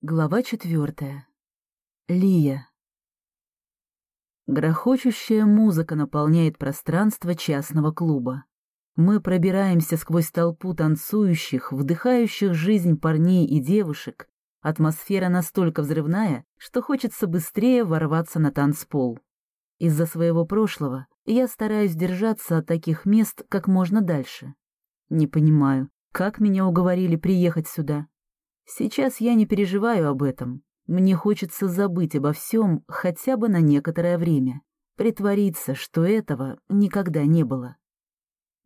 Глава четвертая. Лия. Грохочущая музыка наполняет пространство частного клуба. Мы пробираемся сквозь толпу танцующих, вдыхающих жизнь парней и девушек. Атмосфера настолько взрывная, что хочется быстрее ворваться на танцпол. Из-за своего прошлого я стараюсь держаться от таких мест как можно дальше. Не понимаю, как меня уговорили приехать сюда. Сейчас я не переживаю об этом. Мне хочется забыть обо всем хотя бы на некоторое время. Притвориться, что этого никогда не было.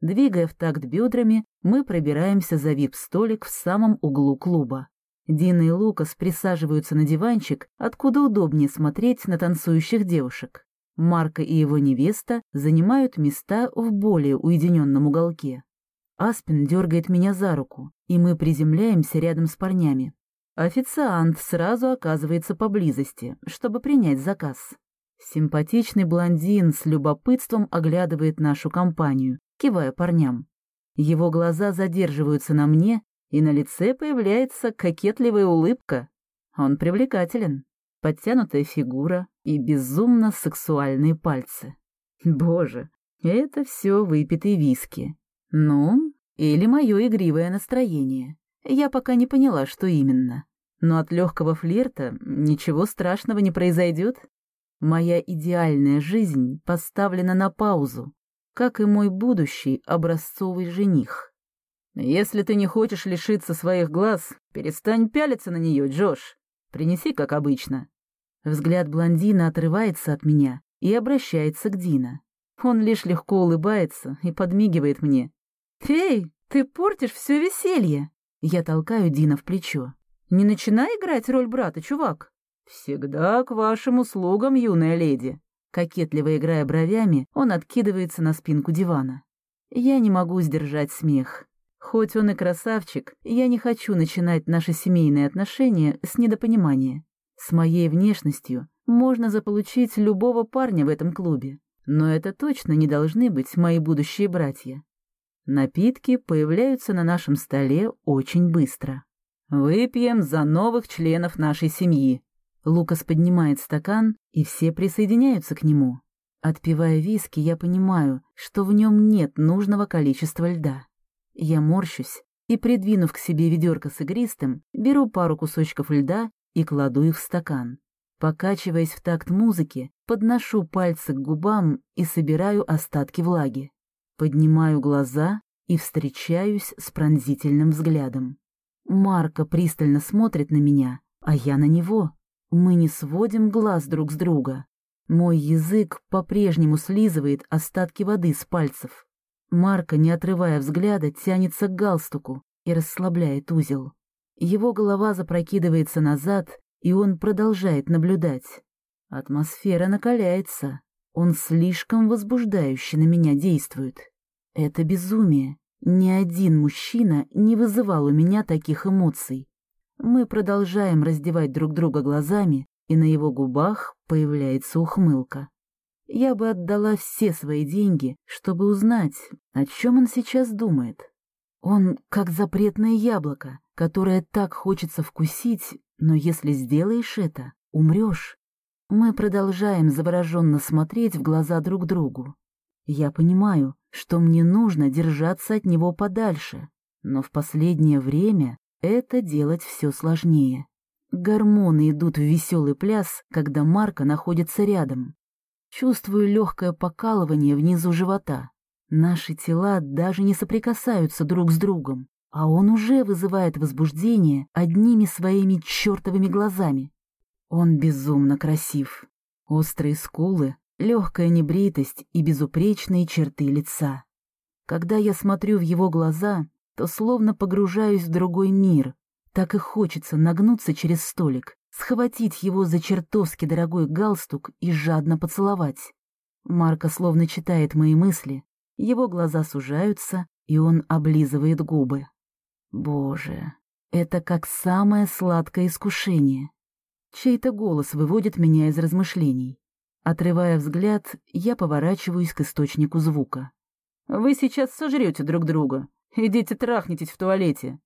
Двигая в такт бедрами, мы пробираемся за вип-столик в самом углу клуба. Дина и Лукас присаживаются на диванчик, откуда удобнее смотреть на танцующих девушек. Марка и его невеста занимают места в более уединенном уголке. Аспин дергает меня за руку, и мы приземляемся рядом с парнями. Официант сразу оказывается поблизости, чтобы принять заказ. Симпатичный блондин с любопытством оглядывает нашу компанию, кивая парням. Его глаза задерживаются на мне, и на лице появляется кокетливая улыбка. Он привлекателен. Подтянутая фигура и безумно сексуальные пальцы. Боже, это все выпитые виски. Ну, или мое игривое настроение. Я пока не поняла, что именно. Но от легкого флирта ничего страшного не произойдет. Моя идеальная жизнь поставлена на паузу, как и мой будущий образцовый жених. Если ты не хочешь лишиться своих глаз, перестань пялиться на нее, Джош. Принеси, как обычно. Взгляд блондина отрывается от меня и обращается к Дина. Он лишь легко улыбается и подмигивает мне, «Эй, ты портишь все веселье!» Я толкаю Дина в плечо. «Не начинай играть роль брата, чувак!» «Всегда к вашим услугам, юная леди!» Кокетливо играя бровями, он откидывается на спинку дивана. Я не могу сдержать смех. Хоть он и красавчик, я не хочу начинать наши семейные отношения с недопонимания. С моей внешностью можно заполучить любого парня в этом клубе, но это точно не должны быть мои будущие братья. Напитки появляются на нашем столе очень быстро. «Выпьем за новых членов нашей семьи». Лукас поднимает стакан, и все присоединяются к нему. Отпивая виски, я понимаю, что в нем нет нужного количества льда. Я морщусь и, придвинув к себе ведерко с игристым, беру пару кусочков льда и кладу их в стакан. Покачиваясь в такт музыки, подношу пальцы к губам и собираю остатки влаги. Поднимаю глаза и встречаюсь с пронзительным взглядом. Марко пристально смотрит на меня, а я на него. Мы не сводим глаз друг с друга. Мой язык по-прежнему слизывает остатки воды с пальцев. Марко, не отрывая взгляда, тянется к галстуку и расслабляет узел. Его голова запрокидывается назад, и он продолжает наблюдать. Атмосфера накаляется. Он слишком возбуждающе на меня действует. Это безумие. Ни один мужчина не вызывал у меня таких эмоций. Мы продолжаем раздевать друг друга глазами, и на его губах появляется ухмылка. Я бы отдала все свои деньги, чтобы узнать, о чем он сейчас думает. Он как запретное яблоко, которое так хочется вкусить, но если сделаешь это, умрешь. Мы продолжаем завороженно смотреть в глаза друг другу. Я понимаю, что мне нужно держаться от него подальше, но в последнее время это делать все сложнее. Гормоны идут в веселый пляс, когда Марка находится рядом. Чувствую легкое покалывание внизу живота. Наши тела даже не соприкасаются друг с другом, а он уже вызывает возбуждение одними своими чертовыми глазами. Он безумно красив. Острые скулы, легкая небритость и безупречные черты лица. Когда я смотрю в его глаза, то словно погружаюсь в другой мир. Так и хочется нагнуться через столик, схватить его за чертовски дорогой галстук и жадно поцеловать. Марко словно читает мои мысли, его глаза сужаются, и он облизывает губы. Боже, это как самое сладкое искушение. Чей-то голос выводит меня из размышлений. Отрывая взгляд, я поворачиваюсь к источнику звука. «Вы сейчас сожрете друг друга. Идите трахнитесь в туалете».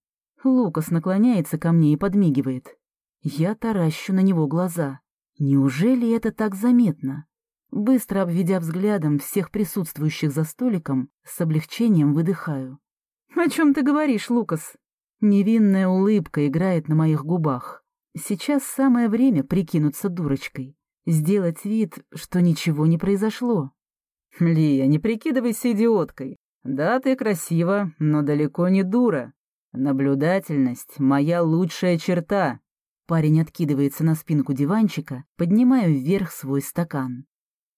Лукас наклоняется ко мне и подмигивает. Я таращу на него глаза. Неужели это так заметно? Быстро обведя взглядом всех присутствующих за столиком, с облегчением выдыхаю. «О чем ты говоришь, Лукас?» Невинная улыбка играет на моих губах. Сейчас самое время прикинуться дурочкой, сделать вид, что ничего не произошло. «Лия, не прикидывайся идиоткой. Да, ты красива, но далеко не дура. Наблюдательность — моя лучшая черта». Парень откидывается на спинку диванчика, поднимая вверх свой стакан.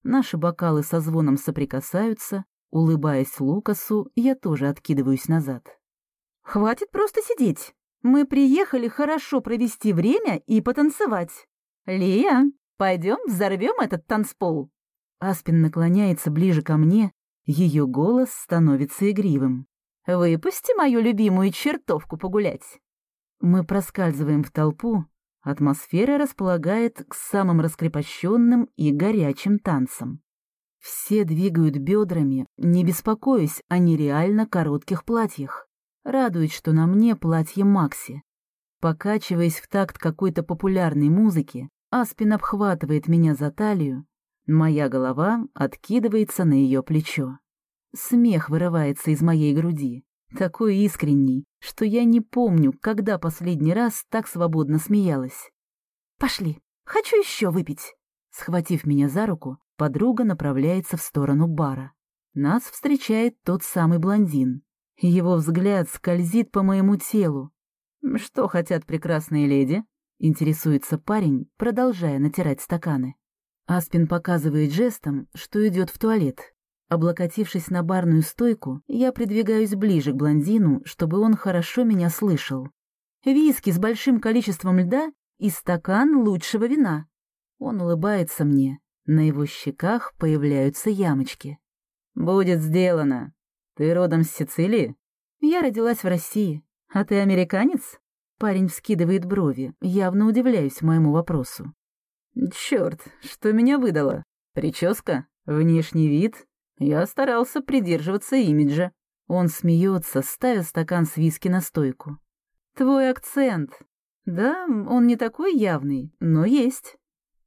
Наши бокалы со звоном соприкасаются, улыбаясь Лукасу, я тоже откидываюсь назад. «Хватит просто сидеть. Мы приехали хорошо провести время и потанцевать. Лия, пойдем взорвем этот танцпол». Аспин наклоняется ближе ко мне, ее голос становится игривым. «Выпусти мою любимую чертовку погулять». Мы проскальзываем в толпу, атмосфера располагает к самым раскрепощенным и горячим танцам. Все двигают бедрами, не беспокоясь о нереально коротких платьях. Радует, что на мне платье Макси. Покачиваясь в такт какой-то популярной музыки, Аспин обхватывает меня за талию, моя голова откидывается на ее плечо. Смех вырывается из моей груди, такой искренний, что я не помню, когда последний раз так свободно смеялась. «Пошли, хочу еще выпить!» Схватив меня за руку, подруга направляется в сторону бара. Нас встречает тот самый блондин. Его взгляд скользит по моему телу. «Что хотят прекрасные леди?» — интересуется парень, продолжая натирать стаканы. Аспин показывает жестом, что идет в туалет. Облокотившись на барную стойку, я придвигаюсь ближе к блондину, чтобы он хорошо меня слышал. Виски с большим количеством льда и стакан лучшего вина. Он улыбается мне. На его щеках появляются ямочки. «Будет сделано. Ты родом с Сицилии?» «Я родилась в России. А ты американец?» Парень вскидывает брови, явно удивляюсь моему вопросу. «Черт, что меня выдало? Прическа? Внешний вид? Я старался придерживаться имиджа». Он смеется, ставя стакан с виски на стойку. «Твой акцент. Да, он не такой явный, но есть».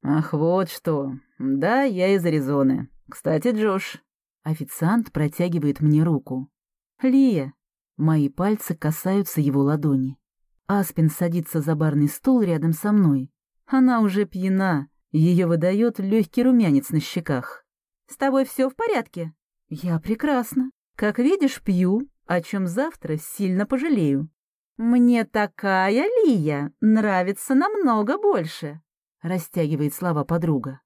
«Ах, вот что. Да, я из Аризоны. Кстати, Джош». Официант протягивает мне руку. «Лия». Мои пальцы касаются его ладони. Аспин садится за барный стул рядом со мной. Она уже пьяна, ее выдает легкий румянец на щеках. «С тобой все в порядке?» «Я прекрасно. Как видишь, пью, о чем завтра сильно пожалею». «Мне такая Лия нравится намного больше», — растягивает слова подруга.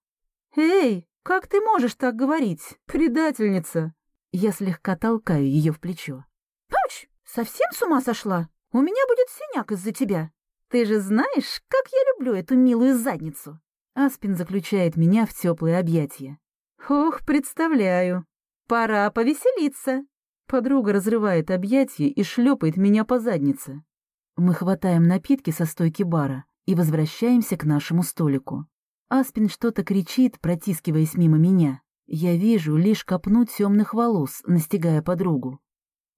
«Эй, как ты можешь так говорить, предательница?» Я слегка толкаю ее в плечо. «Пауч, совсем с ума сошла? У меня будет синяк из-за тебя. Ты же знаешь, как я люблю эту милую задницу!» Аспин заключает меня в теплые объятия. «Ох, представляю. Пора повеселиться!» Подруга разрывает объятия и шлепает меня по заднице. Мы хватаем напитки со стойки бара и возвращаемся к нашему столику. Аспин что-то кричит, протискиваясь мимо меня. Я вижу лишь копну темных волос, настигая подругу.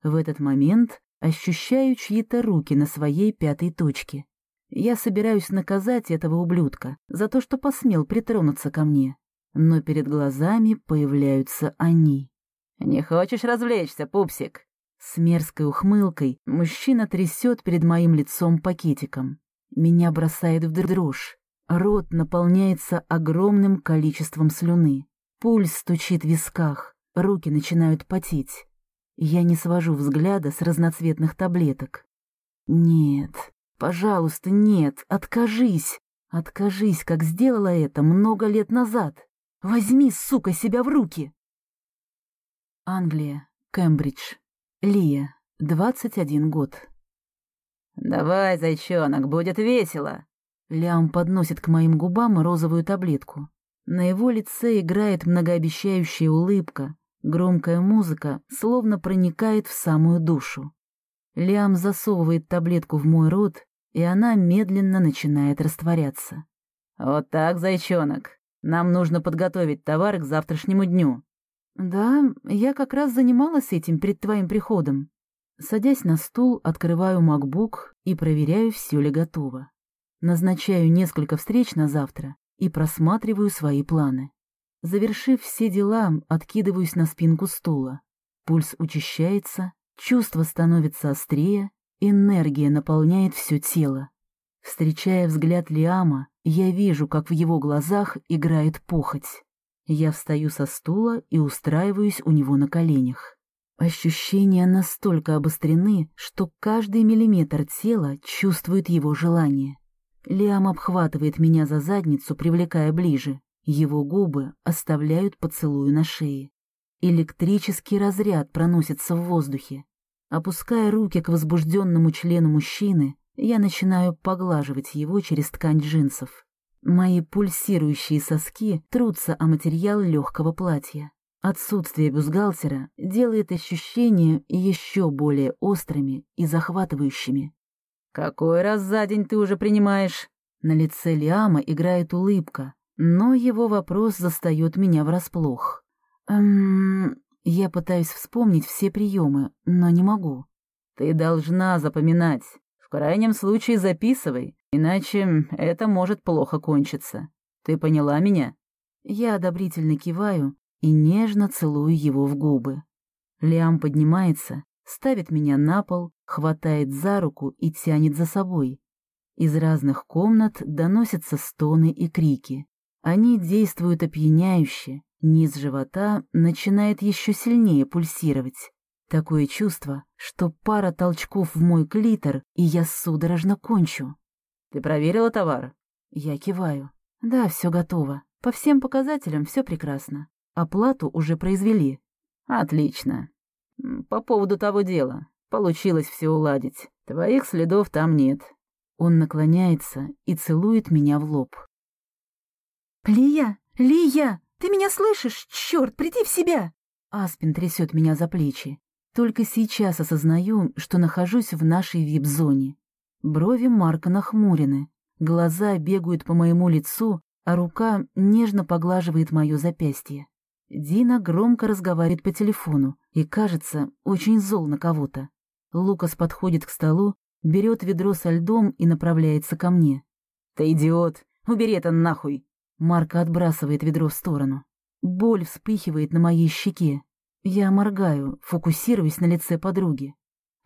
В этот момент ощущаю чьи-то руки на своей пятой точке. Я собираюсь наказать этого ублюдка за то, что посмел притронуться ко мне. Но перед глазами появляются они. «Не хочешь развлечься, пупсик?» С мерзкой ухмылкой мужчина трясет перед моим лицом пакетиком. Меня бросает в дрожь. Рот наполняется огромным количеством слюны. Пульс стучит в висках, руки начинают потеть. Я не свожу взгляда с разноцветных таблеток. Нет, Пожалуйста, нет, откажись. Откажись, как сделала это много лет назад. Возьми, сука, себя в руки. Англия, Кембридж. Лия, 21 год. «Давай, зайчонок, будет весело!» Лям подносит к моим губам розовую таблетку. На его лице играет многообещающая улыбка, громкая музыка словно проникает в самую душу. Лиам засовывает таблетку в мой рот и она медленно начинает растворяться. «Вот так, зайчонок. Нам нужно подготовить товар к завтрашнему дню». «Да, я как раз занималась этим перед твоим приходом». Садясь на стул, открываю MacBook и проверяю, все ли готово. Назначаю несколько встреч на завтра и просматриваю свои планы. Завершив все дела, откидываюсь на спинку стула. Пульс учащается, чувство становится острее, энергия наполняет все тело. Встречая взгляд Лиама, я вижу, как в его глазах играет похоть. Я встаю со стула и устраиваюсь у него на коленях. Ощущения настолько обострены, что каждый миллиметр тела чувствует его желание. Лиам обхватывает меня за задницу, привлекая ближе. Его губы оставляют поцелую на шее. Электрический разряд проносится в воздухе. Опуская руки к возбужденному члену мужчины, я начинаю поглаживать его через ткань джинсов. Мои пульсирующие соски трутся о материал легкого платья. Отсутствие бюстгальтера делает ощущения еще более острыми и захватывающими. «Какой раз за день ты уже принимаешь?» На лице Лиама играет улыбка, но его вопрос застает меня врасплох. «Эм...» Я пытаюсь вспомнить все приемы, но не могу. «Ты должна запоминать. В крайнем случае записывай, иначе это может плохо кончиться. Ты поняла меня?» Я одобрительно киваю и нежно целую его в губы. Лиам поднимается, ставит меня на пол, хватает за руку и тянет за собой. Из разных комнат доносятся стоны и крики. Они действуют опьяняюще, низ живота начинает еще сильнее пульсировать. Такое чувство, что пара толчков в мой клитор, и я судорожно кончу. «Ты проверила товар?» Я киваю. «Да, все готово. По всем показателям все прекрасно. Оплату уже произвели». «Отлично. По поводу того дела. Получилось все уладить. Твоих следов там нет». Он наклоняется и целует меня в лоб. «Лия! Лия! Ты меня слышишь? Черт, приди в себя!» Аспин трясет меня за плечи. Только сейчас осознаю, что нахожусь в нашей вип-зоне. Брови Марка нахмурены, глаза бегают по моему лицу, а рука нежно поглаживает мое запястье. Дина громко разговаривает по телефону и, кажется, очень зол на кого-то. Лукас подходит к столу, берет ведро со льдом и направляется ко мне. «Ты идиот! Убери это нахуй!» Марка отбрасывает ведро в сторону. Боль вспыхивает на моей щеке. Я моргаю, фокусируясь на лице подруги.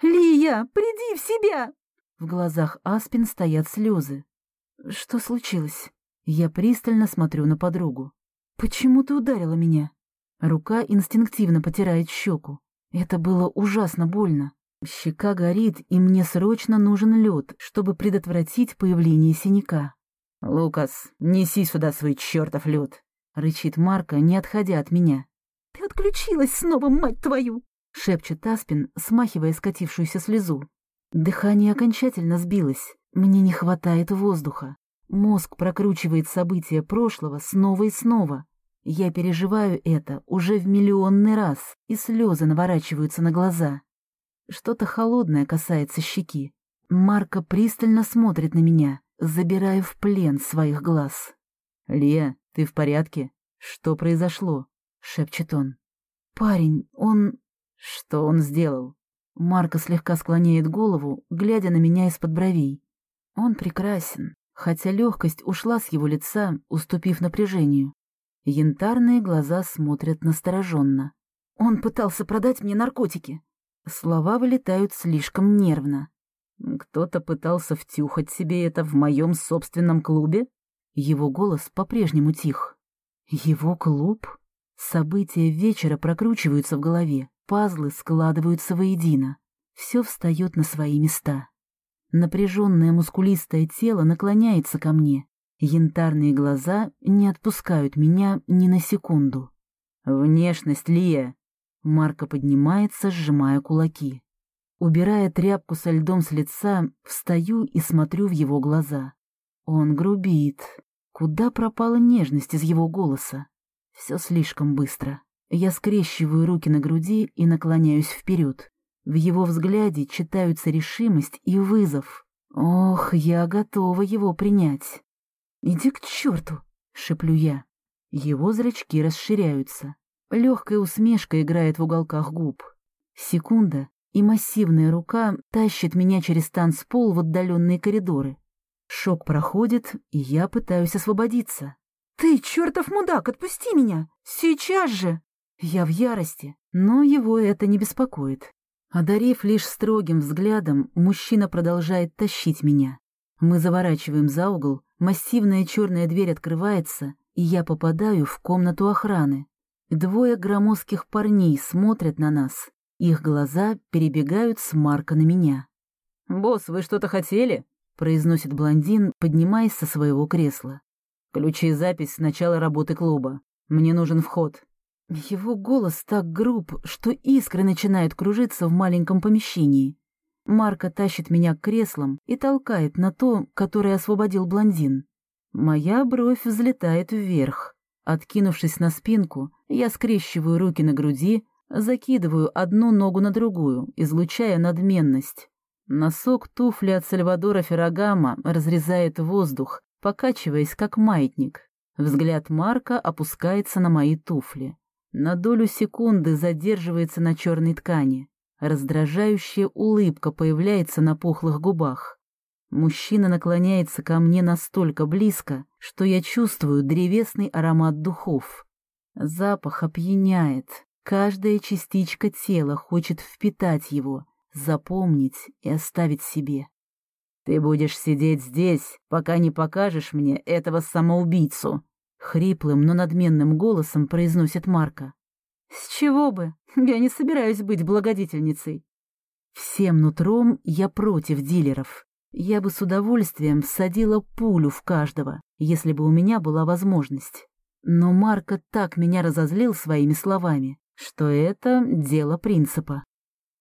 «Лия, приди в себя!» В глазах Аспин стоят слезы. «Что случилось?» Я пристально смотрю на подругу. «Почему ты ударила меня?» Рука инстинктивно потирает щеку. Это было ужасно больно. Щека горит, и мне срочно нужен лед, чтобы предотвратить появление синяка. «Лукас, неси сюда свой чертов лед!» — рычит Марка, не отходя от меня. «Ты отключилась снова, мать твою!» — шепчет Аспин, смахивая скатившуюся слезу. Дыхание окончательно сбилось. Мне не хватает воздуха. Мозг прокручивает события прошлого снова и снова. Я переживаю это уже в миллионный раз, и слезы наворачиваются на глаза. Что-то холодное касается щеки. Марка пристально смотрит на меня, забирая в плен своих глаз. «Лия, ты в порядке? Что произошло?» — шепчет он. «Парень, он...» «Что он сделал?» Марка слегка склоняет голову, глядя на меня из-под бровей. Он прекрасен, хотя легкость ушла с его лица, уступив напряжению. Янтарные глаза смотрят настороженно. Он пытался продать мне наркотики. Слова вылетают слишком нервно. Кто-то пытался втюхать себе это в моем собственном клубе? Его голос по-прежнему тих. Его клуб? События вечера прокручиваются в голове, пазлы складываются воедино. Все встает на свои места. Напряженное мускулистое тело наклоняется ко мне, Янтарные глаза не отпускают меня ни на секунду. «Внешность, Лия!» Марка поднимается, сжимая кулаки. Убирая тряпку со льдом с лица, встаю и смотрю в его глаза. Он грубит. Куда пропала нежность из его голоса? Все слишком быстро. Я скрещиваю руки на груди и наклоняюсь вперед. В его взгляде читаются решимость и вызов. Ох, я готова его принять. «Иди к черту!» — шеплю я. Его зрачки расширяются. Легкая усмешка играет в уголках губ. Секунда, и массивная рука тащит меня через танцпол в отдаленные коридоры. Шок проходит, и я пытаюсь освободиться. «Ты, чертов мудак, отпусти меня! Сейчас же!» Я в ярости, но его это не беспокоит. Одарив лишь строгим взглядом, мужчина продолжает тащить меня. Мы заворачиваем за угол, массивная черная дверь открывается, и я попадаю в комнату охраны. Двое громоздких парней смотрят на нас. Их глаза перебегают с Марка на меня. «Босс, вы что-то хотели?» — произносит блондин, поднимаясь со своего кресла. «Ключи запись с начала работы клуба. Мне нужен вход». Его голос так груб, что искры начинают кружиться в маленьком помещении. Марка тащит меня к креслам и толкает на то, которое освободил блондин. Моя бровь взлетает вверх. Откинувшись на спинку, я скрещиваю руки на груди, закидываю одну ногу на другую, излучая надменность. Носок туфли от Сальвадора Феррагама разрезает воздух, покачиваясь как маятник. Взгляд Марка опускается на мои туфли. На долю секунды задерживается на черной ткани. Раздражающая улыбка появляется на пухлых губах. Мужчина наклоняется ко мне настолько близко, что я чувствую древесный аромат духов. Запах опьяняет. Каждая частичка тела хочет впитать его, запомнить и оставить себе. «Ты будешь сидеть здесь, пока не покажешь мне этого самоубийцу», — хриплым, но надменным голосом произносит Марка. «С чего бы? Я не собираюсь быть благодетельницей». Всем нутром я против дилеров. Я бы с удовольствием всадила пулю в каждого, если бы у меня была возможность. Но Марко так меня разозлил своими словами, что это дело принципа.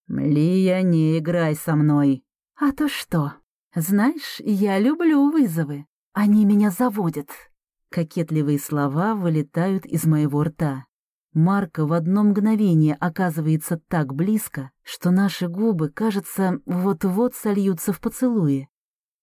«Лия, не играй со мной!» «А то что? Знаешь, я люблю вызовы. Они меня заводят». Кокетливые слова вылетают из моего рта. Марка в одно мгновение оказывается так близко, что наши губы, кажется, вот-вот сольются в поцелуе.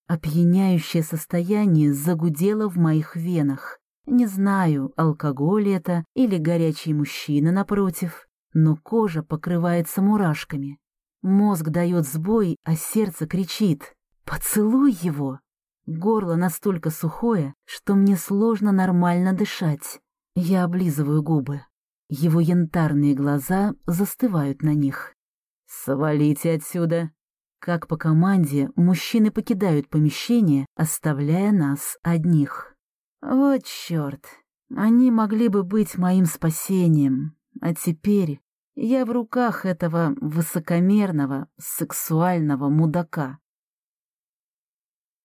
Опьяняющее состояние загудело в моих венах. Не знаю, алкоголь это или горячий мужчина напротив, но кожа покрывается мурашками. Мозг дает сбой, а сердце кричит «Поцелуй его!». Горло настолько сухое, что мне сложно нормально дышать. Я облизываю губы. Его янтарные глаза застывают на них. «Свалите отсюда!» Как по команде, мужчины покидают помещение, оставляя нас одних. Вот черт, они могли бы быть моим спасением, а теперь я в руках этого высокомерного, сексуального мудака.